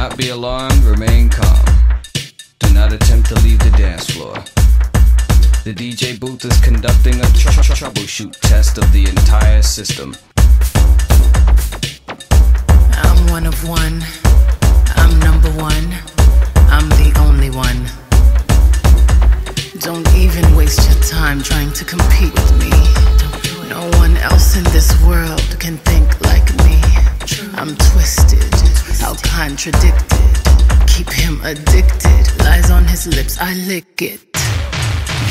not be alarmed, remain calm. Do not attempt to leave the dance floor. The DJ booth is conducting a tr- tr- troubleshoot test of the entire system. I'm one of one. I'm number one. I'm the only one. Don't even waste your time trying to compete with me. No one else in this world can think like me. I'm twisted, contradicted. Keep him addicted. Lies on his lips, I lick it.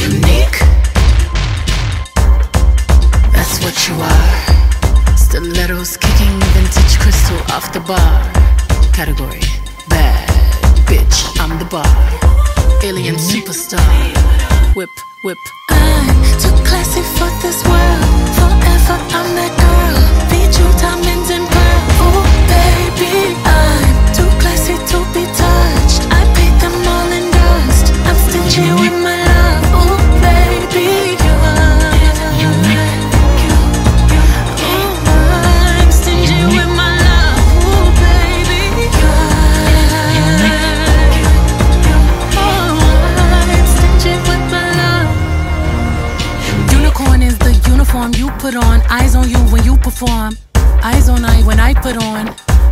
Unique. That's what you are. Stilettos kicking vintage crystal off the bar. Category bad bitch, I'm the bar. Alien superstar. Whip, whip. I'm too classy for uniform you put on. Eyes on you when you perform. Eyes on I when I put on.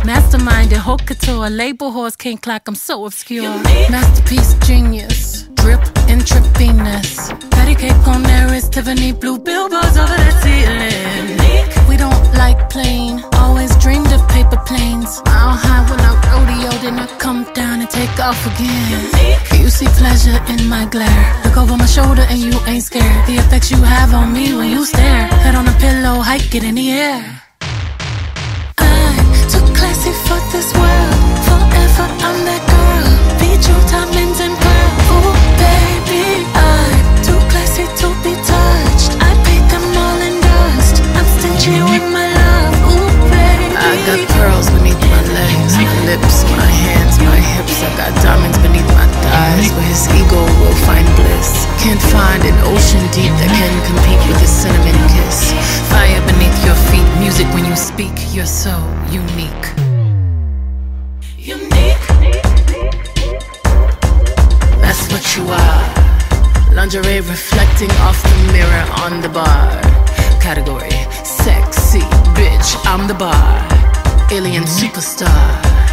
Mastermind and haute couture. Label horse can't clock, I'm so obscure. Masterpiece genius. Drip intravenous. Patty cake on there is Tiffany blue billboards over the ceiling. We don't like plain. Again. You see pleasure in my glare. Look over my shoulder and you ain't scared. The effects you have on me when you stare. Head on a pillow, hike it in the air. I'm too classy for this world. An ocean deep that can compete with a cinnamon kiss. Fire beneath your feet, music when you speak. You're so unique. Unique. That's what you are. Lingerie reflecting off the mirror on the bar. Category sexy bitch. I'm the bar. Alien superstar.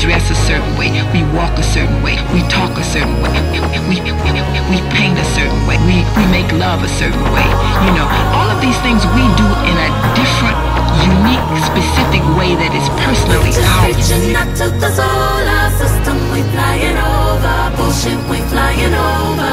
We dress a certain way, we walk a certain way, we talk a certain way, we, we, we paint a certain way, we, we make love a certain way. You know, all of these things we do in a different, unique, specific way that is personally ours. Reaching out to the solar system, we flying over. Bullshit, we flying over.